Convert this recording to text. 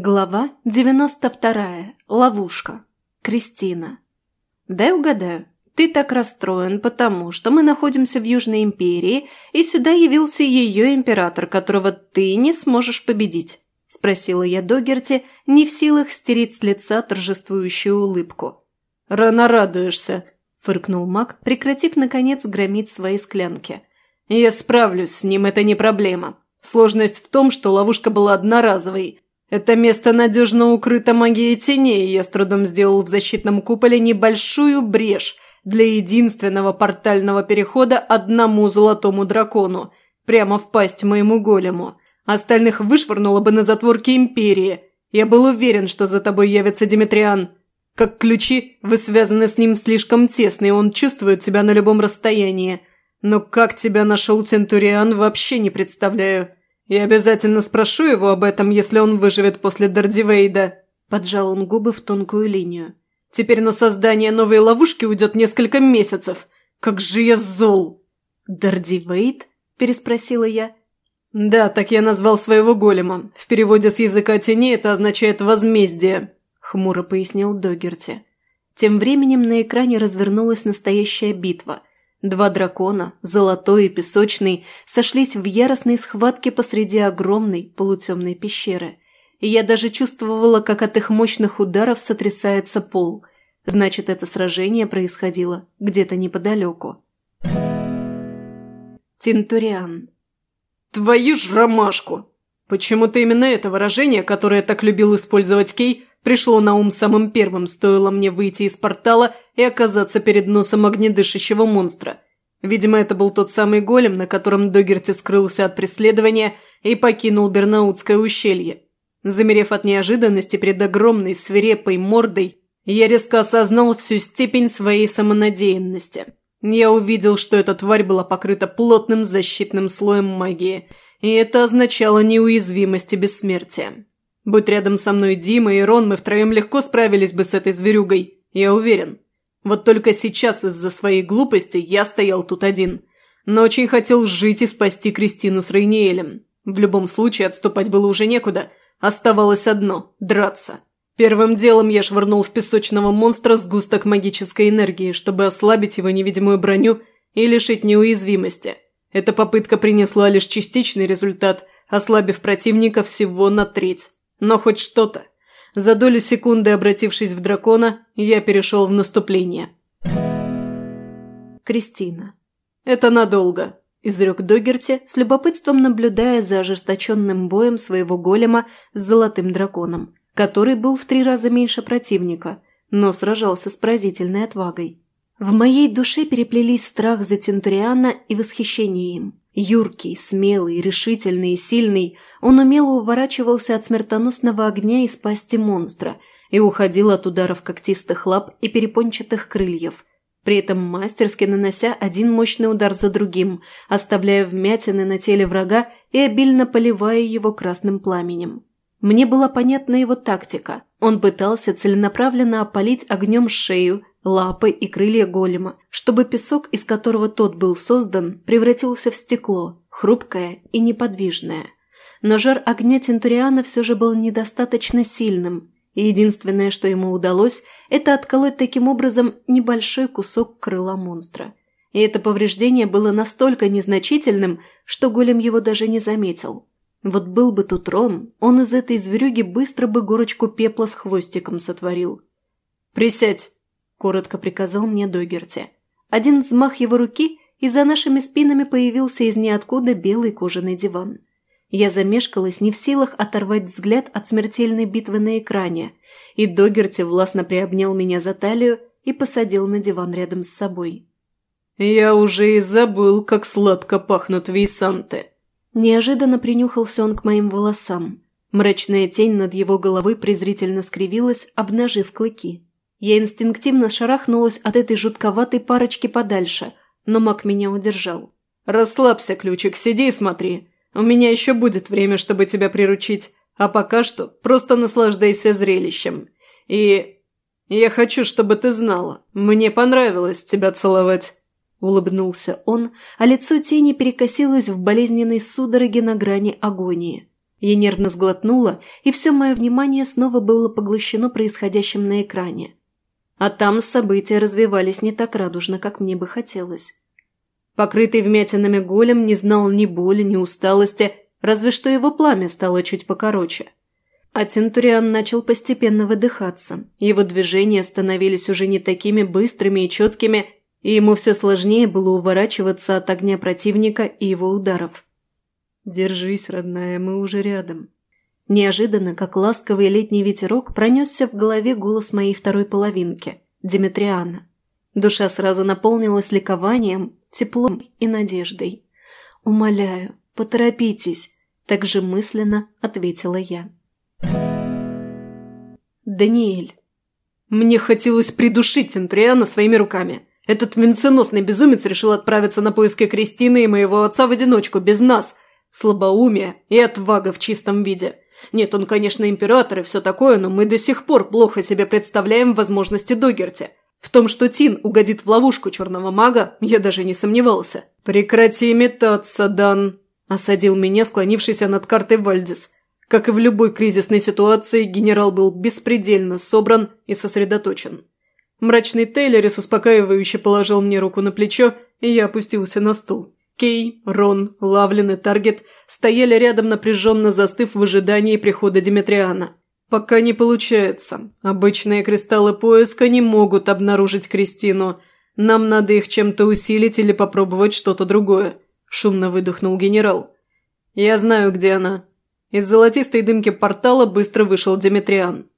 Глава 92. Ловушка. Кристина. Дай угадаю. Ты так расстроен, потому что мы находимся в Южной Империи, и сюда явился ее император, которого ты не сможешь победить. Спросила я Догерти, не в силах стереть с лица торжествующую улыбку. «Рано радуешься», – фыркнул маг, прекратив, наконец, громить свои склянки. «Я справлюсь с ним, это не проблема. Сложность в том, что ловушка была одноразовой – это место надежно укрыто магией теней, и я с трудом сделал в защитном куполе небольшую брешь для единственного портального перехода одному золотому дракону, прямо в пасть моему голему. Остальных вышвырнуло бы на затворки Империи. Я был уверен, что за тобой явится Димитриан. Как ключи, вы связаны с ним слишком тесно, и он чувствует тебя на любом расстоянии. Но как тебя нашел Центуриан, вообще не представляю. «Я обязательно спрошу его об этом, если он выживет после Дардивейда», – поджал он губы в тонкую линию. «Теперь на создание новой ловушки уйдет несколько месяцев. Как же я зол!» «Дардивейд?» – переспросила я. «Да, так я назвал своего голема. В переводе с языка теней это означает «возмездие», – хмуро пояснил Догерти. Тем временем на экране развернулась настоящая битва – Два дракона, золотой и песочный, сошлись в яростной схватке посреди огромной полутемной пещеры. И я даже чувствовала, как от их мощных ударов сотрясается пол. Значит, это сражение происходило где-то неподалеку. Тинтуриан. «Твою ж ромашку!» Почему-то именно это выражение, которое так любил использовать Кей, пришло на ум самым первым, стоило мне выйти из портала и оказаться перед носом огнедышащего монстра. Видимо, это был тот самый голем, на котором Догерти скрылся от преследования и покинул Бернаутское ущелье. Замерев от неожиданности перед огромной свирепой мордой, я резко осознал всю степень своей самонадеянности. Я увидел, что эта тварь была покрыта плотным защитным слоем магии, и это означало неуязвимость и бессмертие. Будь рядом со мной Дима и Рон, мы втроем легко справились бы с этой зверюгой, я уверен. Вот только сейчас из-за своей глупости я стоял тут один. Но очень хотел жить и спасти Кристину с Рейниэлем. В любом случае отступать было уже некуда. Оставалось одно – драться. Первым делом я швырнул в песочного монстра сгусток магической энергии, чтобы ослабить его невидимую броню и лишить неуязвимости. Эта попытка принесла лишь частичный результат, ослабив противника всего на треть. Но хоть что-то. За долю секунды, обратившись в дракона, я перешел в наступление. Кристина. «Это надолго», – изрек Догерти, с любопытством наблюдая за ожесточенным боем своего голема с золотым драконом, который был в три раза меньше противника, но сражался с поразительной отвагой. В моей душе переплелись страх за Центуриана и восхищение им. Юркий, смелый, решительный и сильный, он умело уворачивался от смертоносного огня из пасти монстра и уходил от ударов когтистых лап и перепончатых крыльев, при этом мастерски нанося один мощный удар за другим, оставляя вмятины на теле врага и обильно поливая его красным пламенем. Мне была понятна его тактика. Он пытался целенаправленно опалить огнем шею, лапы и крылья голема, чтобы песок, из которого тот был создан, превратился в стекло, хрупкое и неподвижное. Но жар огня Тентуриана все же был недостаточно сильным, и единственное, что ему удалось, это отколоть таким образом небольшой кусок крыла монстра. И это повреждение было настолько незначительным, что голем его даже не заметил. Вот был бы тут Рон, он из этой зверюги быстро бы горочку пепла с хвостиком сотворил. «Присядь!» – коротко приказал мне Догерти. Один взмах его руки, и за нашими спинами появился из ниоткуда белый кожаный диван. Я замешкалась, не в силах оторвать взгляд от смертельной битвы на экране, и Догерти властно приобнял меня за талию и посадил на диван рядом с собой. «Я уже и забыл, как сладко пахнут вейсанты!» Неожиданно принюхался он к моим волосам. Мрачная тень над его головой презрительно скривилась, обнажив клыки. Я инстинктивно шарахнулась от этой жутковатой парочки подальше, но маг меня удержал. «Расслабься, Ключик, сиди и смотри. У меня еще будет время, чтобы тебя приручить, а пока что просто наслаждайся зрелищем. И я хочу, чтобы ты знала, мне понравилось тебя целовать». Улыбнулся он, а лицо тени перекосилось в болезненной судороге на грани агонии. Я нервно сглотнула, и все мое внимание снова было поглощено происходящим на экране. А там события развивались не так радужно, как мне бы хотелось. Покрытый вмятинами голем не знал ни боли, ни усталости, разве что его пламя стало чуть покороче. А Тентуриан начал постепенно выдыхаться, его движения становились уже не такими быстрыми и четкими, и ему все сложнее было уворачиваться от огня противника и его ударов. «Держись, родная, мы уже рядом». Неожиданно, как ласковый летний ветерок, пронесся в голове голос моей второй половинки, Димитриана. Душа сразу наполнилась ликованием, теплом и надеждой. «Умоляю, поторопитесь», – так же мысленно ответила я. Даниэль. Мне хотелось придушить Центриана своими руками. Этот венценосный безумец решил отправиться на поиски Кристины и моего отца в одиночку, без нас. Слабоумие и отвага в чистом виде. Нет, он, конечно, император и все такое, но мы до сих пор плохо себе представляем возможности Догерти. В том, что Тин угодит в ловушку черного мага, я даже не сомневался. «Прекрати метаться, Дан!» – осадил меня склонившийся над картой Вальдис. Как и в любой кризисной ситуации, генерал был беспредельно собран и сосредоточен. Мрачный Тейлерис успокаивающе положил мне руку на плечо, и я опустился на стул. Кей, Рон, Лавлин и Таргет стояли рядом напряженно застыв в ожидании прихода Димитриана. «Пока не получается. Обычные кристаллы поиска не могут обнаружить Кристину. Нам надо их чем-то усилить или попробовать что-то другое», – шумно выдохнул генерал. «Я знаю, где она». Из золотистой дымки портала быстро вышел Димитриан.